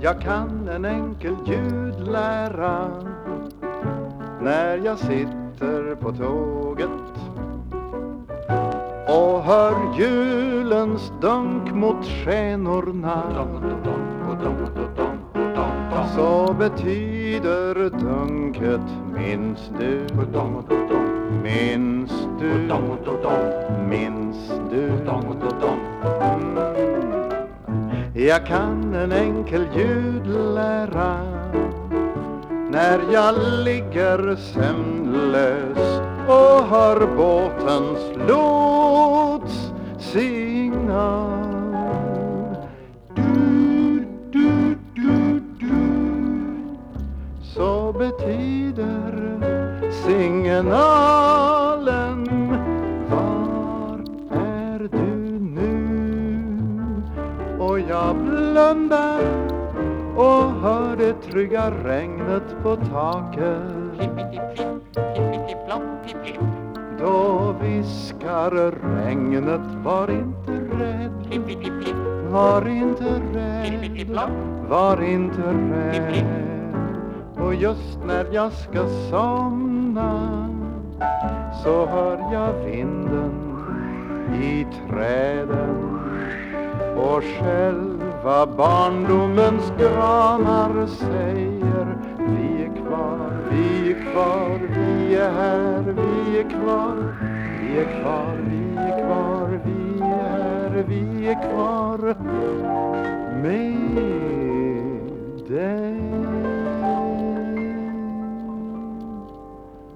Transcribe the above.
Jag kan en enkel ljudlära när jag sitter på tåget och hör julens dunk mot skenorna. Så betyder dunket minns du, minns du, minns du. Jag kan en enkel ljudlära när jag ligger sömnlös och hör båtens lots signal. Du, du, du, du. Så betyder signal Och jag blundar och hör det trygga regnet på taket. Då viskar regnet var inte rädd Var inte rädd Var inte rädd. Och just när jag ska somna Så hör jag vinden i träden och själva barndomens granar säger Vi är kvar, vi är kvar, vi är här, vi är kvar. Vi är kvar, vi är kvar, vi är här, vi är kvar. Med dig